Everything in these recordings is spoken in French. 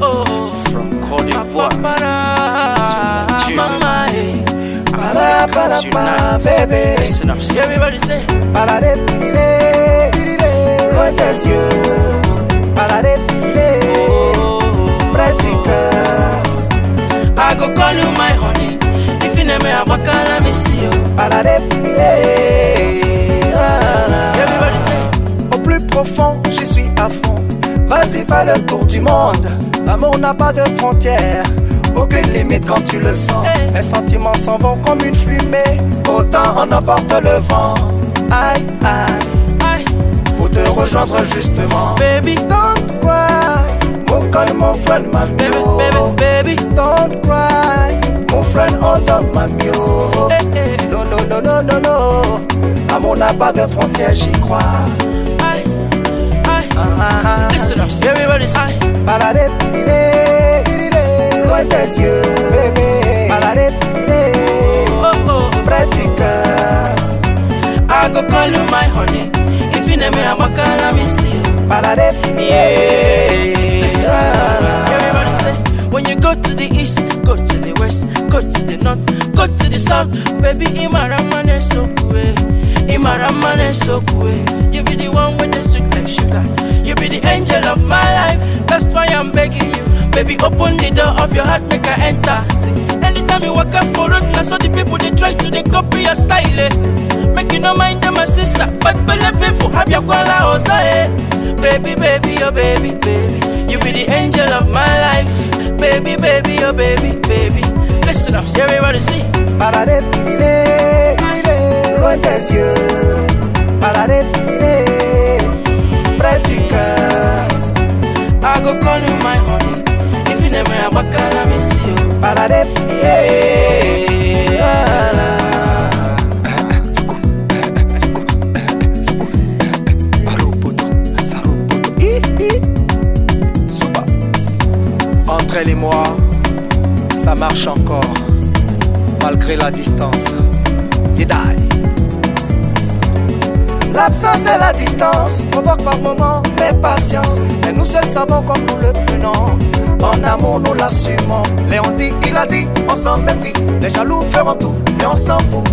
oh. From Côte d'Ivoire to Nigeria. eh. Para, para, Africans para, unite. baby. Listen up, Everybody say, Parade, pirire, pirire, loin des yeux. Parade, pirire, cœur. I go call you my honey. If you name me, I walk let me see you. Parade, pirire. Everybody say, Au plus profond, j'y suis à fond. Vas-y, fais le tour du monde. L'amour n'a pas de frontières. Aucune limite quand tu le sens. Hey. Les sentiments s'en vont comme une fumée. Autant en emporte le vent. Aïe, aïe, aye, pour te rejoindre justement. baby, Don't cry, mon call, mon friend, baby, mamio. baby, baby. Don't cry, mon friend, on donne mamio. Hey, hey, Non, non, non, non, non, non. Amour n'a pas de frontières, j'y crois. Say, Balade, pirire, pirire, loin des yeux, bébé. Balade, pirire, oh, oh. près. I go call you my honey. If you name me, I walk let me see you. Balade, pirire, Listen la, la. everybody say, when you go to the east, go to the west, go to the north, go to the south, baby, Imaramane so cool. Imaramane so cool. You be the one with the sweet sugar. You be the angel of my life. That's why I'm begging you. Baby, open the door of your heart, make I enter. See, see, anytime you walk up for road, now so the people they try to they copy your style. Eh? Make you no mind them, my sister. But belle people have your kola oza, eh? Baby, baby, oh baby, baby. You be the angel of my life. Baby, baby, oh baby, baby. Listen up, see everybody see. Balade, pirire, pirire, loin des Entre elle et moi, ça marche encore, malgré la distance. Yedai. L'absence et la distance provoquent par moments l'impatience. Mais nous seuls savons comme nous le prenons. En amour, nous l'assumons. Léon dit, il a dit, on s'en méfie. Les jaloux feront tout, mais on s'en fout.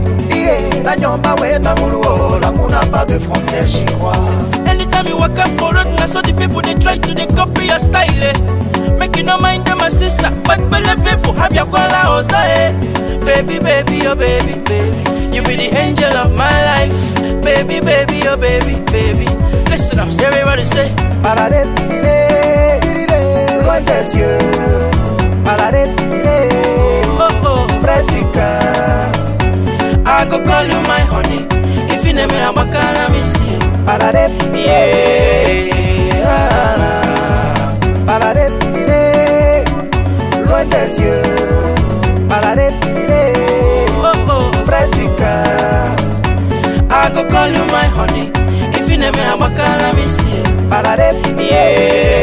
La nyomba, ouais, namulu, oh, l'amour n'a pas de frontières, j'y crois. Anytime you walk up for road, now so the people try to they copy your style. Eh? No mind my sister. But belle people have your kola oza, eh? Baby, baby, oh baby, baby. You be the angel of my life. Baby, baby, oh baby, baby. Listen up, everybody say. Balade, pirire, pirire, loin des yeux. Balade, pirire, Oh, oh. près. I go call you my honey. If you name me, I walk let me see you. pararé. Yeah.